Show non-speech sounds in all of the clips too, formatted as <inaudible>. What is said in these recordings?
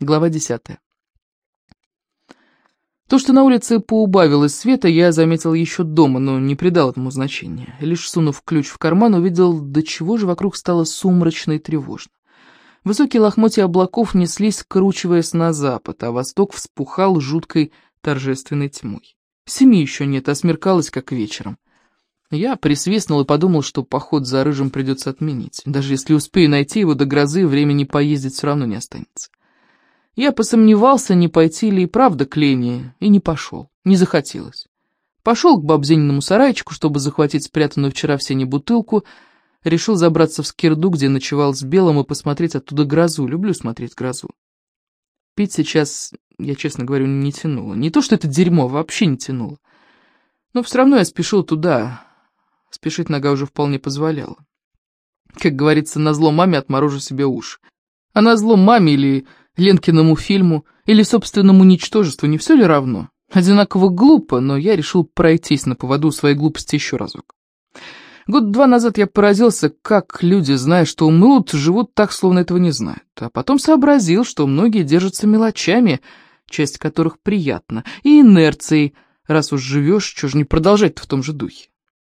Глава десятая. То, что на улице поубавилось света, я заметил еще дома, но не придал этому значения. Лишь сунув ключ в карман, увидел, до чего же вокруг стало сумрачно и тревожно. Высокие лохмотья облаков неслись, кручиваясь на запад, а восток вспухал жуткой торжественной тьмой. Семи еще нет, а смеркалось, как вечером. Я присвистнул и подумал, что поход за рыжим придется отменить. Даже если успею найти его до грозы, времени поездить все равно не останется. Я посомневался, не пойти ли и правда к Лене, и не пошел, не захотелось. Пошел к бабзининому сарайчику, чтобы захватить спрятанную вчера в сене бутылку, Решил забраться в Скирду, где ночевал с Белым, и посмотреть оттуда грозу. Люблю смотреть грозу. Пить сейчас, я честно говорю, не тянуло. Не то, что это дерьмо, вообще не тянуло. Но все равно я спешил туда. Спешить нога уже вполне позволяла. Как говорится, на зло маме отморожу себе уши. А на зло маме или Ленкиному фильму, или собственному ничтожеству не все ли равно? Одинаково глупо, но я решил пройтись на поводу своей глупости еще разок. Год-два назад я поразился, как люди, зная, что умрут, живут так, словно этого не знают. А потом сообразил, что многие держатся мелочами, часть которых приятна, и инерцией. Раз уж живешь, что же не продолжать в том же духе?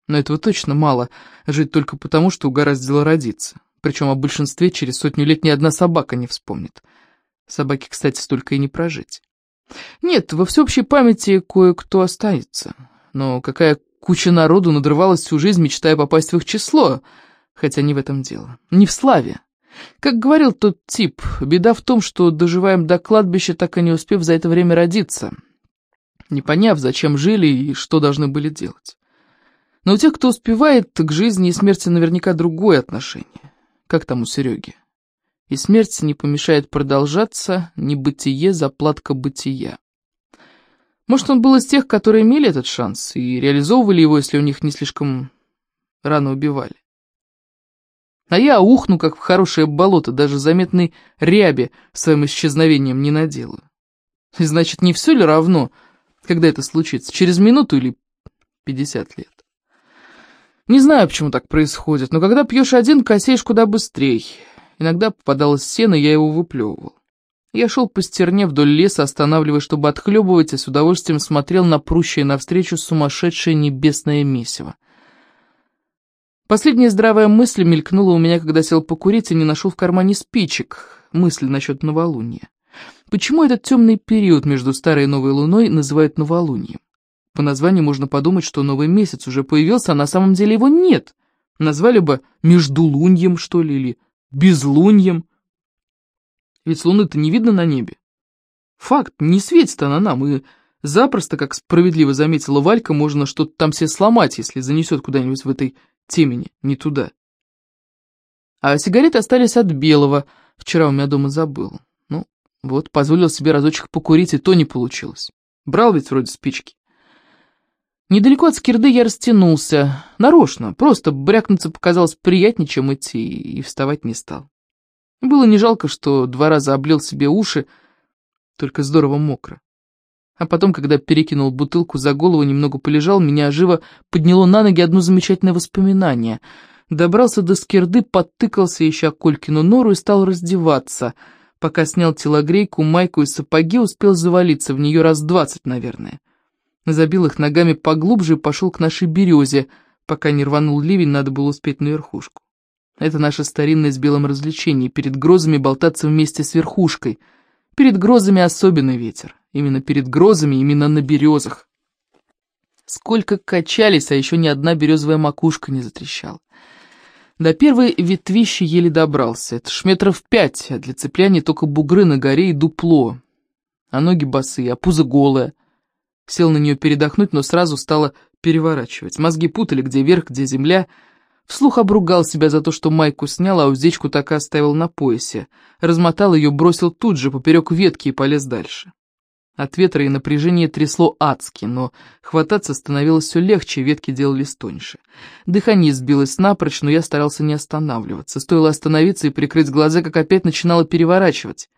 Но этого точно мало, жить только потому, что угораздило родиться. Причем о большинстве через сотню лет ни одна собака не вспомнит. Собаке, кстати, столько и не прожить. Нет, во всеобщей памяти кое-кто останется. Но какая Куча народу надрывалась всю жизнь, мечтая попасть в их число. Хотя не в этом дело. Не в славе. Как говорил тот тип, беда в том, что доживаем до кладбища, так и не успев за это время родиться. Не поняв, зачем жили и что должны были делать. Но у тех, кто успевает, к жизни и смерти наверняка другое отношение. Как там у Сереги? И смерть не помешает продолжаться, не бытие, заплатка бытия. Может, он был из тех, которые имели этот шанс и реализовывали его, если у них не слишком рано убивали. А я ухну, как в хорошее болото, даже заметной ряби своим исчезновением не наделаю. И значит, не все ли равно, когда это случится, через минуту или пятьдесят лет? Не знаю, почему так происходит, но когда пьешь один, косеешь куда быстрее. Иногда попадалось сено, я его выплевывал. Я шел по стерне вдоль леса, останавливаясь, чтобы отхлебывать, и с удовольствием смотрел на прущее навстречу сумасшедшее небесное месиво. Последняя здравая мысль мелькнула у меня, когда сел покурить и не нашел в кармане спичек. Мысль насчет новолуния. Почему этот темный период между старой и новой луной называют новолунием? По названию можно подумать, что новый месяц уже появился, а на самом деле его нет. Назвали бы междулуньем, что ли, или безлуньем. Ведь луны-то не видно на небе. Факт, не светит она нам, и запросто, как справедливо заметила Валька, можно что-то там себе сломать, если занесет куда-нибудь в этой темени, не туда. А сигареты остались от белого, вчера у меня дома забыл. Ну, вот, позволил себе разочек покурить, и то не получилось. Брал ведь вроде спички. Недалеко от скирды я растянулся, нарочно, просто брякнуться показалось приятнее, чем идти, и вставать не стал. Было не жалко, что два раза облил себе уши, только здорово мокро. А потом, когда перекинул бутылку за голову, немного полежал, меня живо подняло на ноги одно замечательное воспоминание. Добрался до скирды, подтыкался, ища Колькину нору, и стал раздеваться. Пока снял телогрейку, майку и сапоги, успел завалиться в нее раз двадцать, наверное. Забил их ногами поглубже и пошел к нашей березе. Пока не рванул ливень, надо было успеть на верхушку. Это наше старинное с белым развлечение, перед грозами болтаться вместе с верхушкой. Перед грозами особенный ветер. Именно перед грозами, именно на березах. Сколько качались, а еще ни одна березовая макушка не затрещала. До первой ветвищи еле добрался. Это ж метров пять, а для цепляния только бугры на горе и дупло. А ноги босые, а пузо голое. Сел на нее передохнуть, но сразу стало переворачивать. Мозги путали, где верх, где земля — Вслух обругал себя за то, что майку снял, а уздечку так и оставил на поясе. Размотал ее, бросил тут же, поперек ветки и полез дальше. От ветра и напряжения трясло адски, но хвататься становилось все легче, ветки делались тоньше. Дыхание сбилось напрочь, но я старался не останавливаться. Стоило остановиться и прикрыть глаза, как опять начинало переворачивать.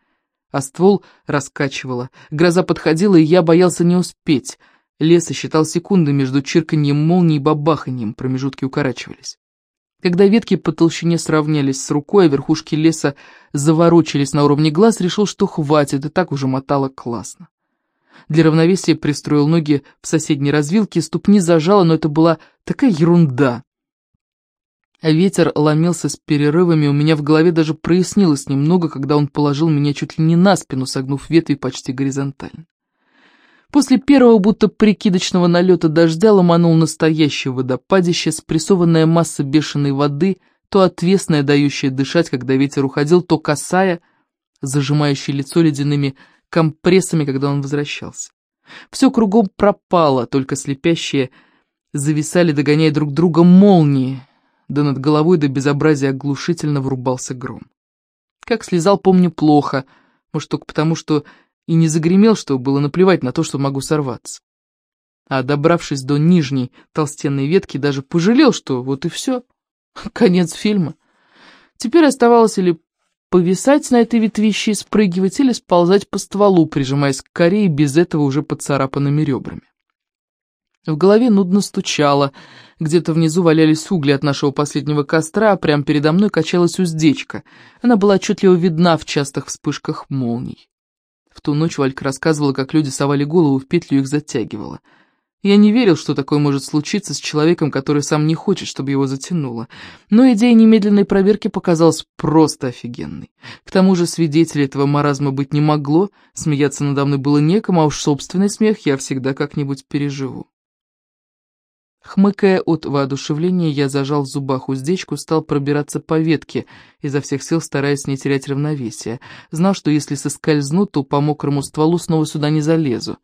А ствол раскачивало. Гроза подходила, и я боялся не успеть. Лес считал секунды между чирканьем молнии и бабаханьем, промежутки укорачивались. Когда ветки по толщине сравнялись с рукой, а верхушки леса заворочились на уровне глаз, решил, что хватит, и так уже мотало классно. Для равновесия пристроил ноги в соседней развилке, ступни зажало, но это была такая ерунда. Ветер ломился с перерывами, у меня в голове даже прояснилось немного, когда он положил меня чуть ли не на спину, согнув ветви почти горизонтально. После первого будто прикидочного налета дождя ломанул настоящее водопадище, спрессованная масса бешеной воды, то отвесная, дающая дышать, когда ветер уходил, то косая, зажимающая лицо ледяными компрессами, когда он возвращался. Все кругом пропало, только слепящие зависали, догоняя друг друга молнии, да над головой до безобразия оглушительно врубался гром. Как слезал, помню, плохо, может, только потому, что и не загремел, что было наплевать на то, что могу сорваться. А добравшись до нижней толстенной ветки, даже пожалел, что вот и все, <laughs> конец фильма. Теперь оставалось или повисать на этой ветвище и спрыгивать, или сползать по стволу, прижимаясь к коре и без этого уже поцарапанными ребрами. В голове нудно стучало, где-то внизу валялись угли от нашего последнего костра, а прямо передо мной качалась уздечка. Она была отчетливо видна в частых вспышках молний. В ту ночь Валька рассказывала, как люди совали голову в петлю и их затягивала. Я не верил, что такое может случиться с человеком, который сам не хочет, чтобы его затянуло. Но идея немедленной проверки показалась просто офигенной. К тому же свидетелей этого маразма быть не могло, смеяться надо мной было некому, а уж собственный смех я всегда как-нибудь переживу. Хмыкая от воодушевления, я зажал в зубах уздечку, стал пробираться по ветке, изо всех сил стараясь не терять равновесия. Знал, что если соскользну, то по мокрому стволу снова сюда не залезу.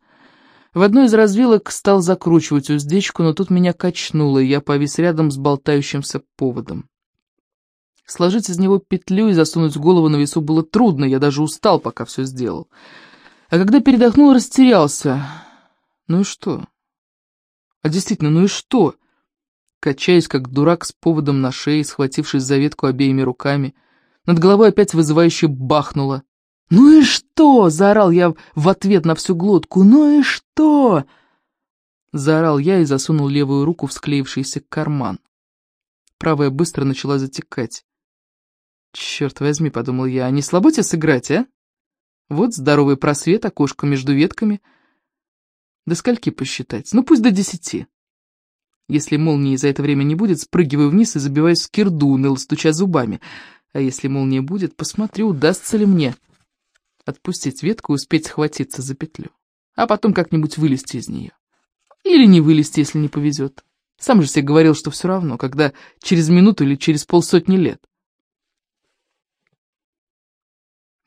В одной из развилок стал закручивать уздечку, но тут меня качнуло, и я повис рядом с болтающимся поводом. Сложить из него петлю и засунуть голову на весу было трудно, я даже устал, пока все сделал. А когда передохнул, растерялся. Ну и что? А действительно, ну и что? Качаясь, как дурак с поводом на шее, схватившись за ветку обеими руками, над головой опять вызывающе бахнуло. «Ну и что?» — заорал я в ответ на всю глотку. «Ну и что?» Заорал я и засунул левую руку в склеившийся карман. Правая быстро начала затекать. «Черт возьми», — подумал я, — «а не слабо тебе сыграть, а?» Вот здоровый просвет, окошко между ветками — до скольки посчитать? Ну, пусть до десяти. Если молнии за это время не будет, спрыгиваю вниз и забиваюсь в кирду, уныло стуча зубами. А если молния будет, посмотрю, удастся ли мне отпустить ветку и успеть схватиться за петлю. А потом как-нибудь вылезти из нее. Или не вылезти, если не повезет. Сам же себе говорил, что все равно, когда через минуту или через полсотни лет.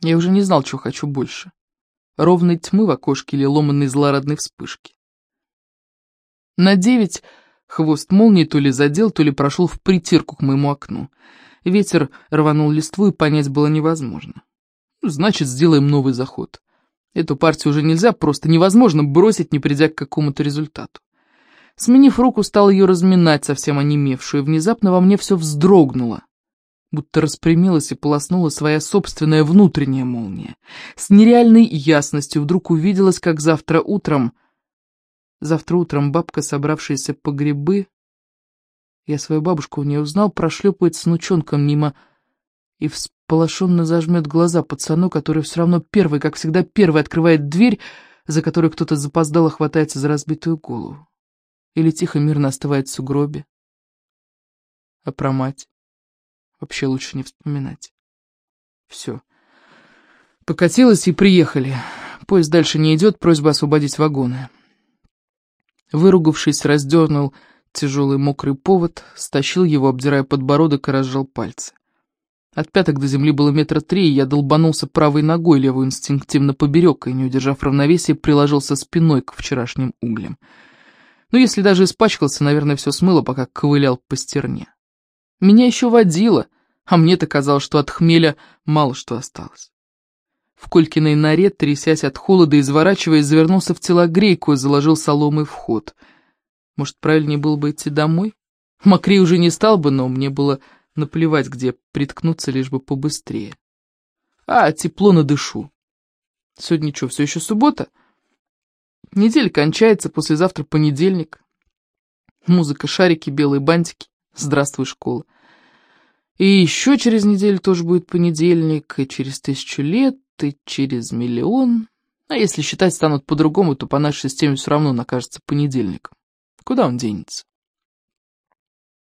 Я уже не знал, чего хочу больше ровной тьмы в окошке или ломанной злорадной вспышки. На девять хвост молнии то ли задел, то ли прошел в притирку к моему окну. Ветер рванул листву, и понять было невозможно. Ну, значит, сделаем новый заход. Эту партию уже нельзя, просто невозможно бросить, не придя к какому-то результату. Сменив руку, стал ее разминать, совсем онемевшую, и внезапно во мне все вздрогнуло будто распрямилась и полоснула своя собственная внутренняя молния. С нереальной ясностью вдруг увиделась, как завтра утром... Завтра утром бабка, собравшаяся по грибы... Я свою бабушку не узнал, прошлепает с внучонком мимо и всполошенно зажмет глаза пацану, который все равно первый, как всегда первый, открывает дверь, за которой кто-то запоздало хватается за разбитую голову. Или тихо мирно остывает в сугробе. А про мать? Вообще лучше не вспоминать. Все. Покатилась и приехали. Поезд дальше не идет, просьба освободить вагоны. Выругавшись, раздернул тяжелый мокрый повод, стащил его, обдирая подбородок и разжал пальцы. От пяток до земли было метра три, и я долбанулся правой ногой, левую инстинктивно поберег, и, не удержав равновесия, приложился спиной к вчерашним углям. Но если даже испачкался, наверное, все смыло, пока ковылял по стерне. Меня еще водило, а мне-то казалось, что от хмеля мало что осталось. В Колькиной норе, трясясь от холода изворачиваясь, завернулся в телогрейку и заложил соломой вход. Может, правильнее было бы идти домой? Мокрей уже не стал бы, но мне было наплевать, где приткнуться, лишь бы побыстрее. А, тепло надышу. Сегодня что, все еще суббота? Неделя кончается, послезавтра понедельник. Музыка, шарики, белые бантики. Здравствуй, школа. И еще через неделю тоже будет понедельник, и через тысячу лет, и через миллион. А если считать станут по-другому, то по нашей системе все равно накажется понедельником. Куда он денется?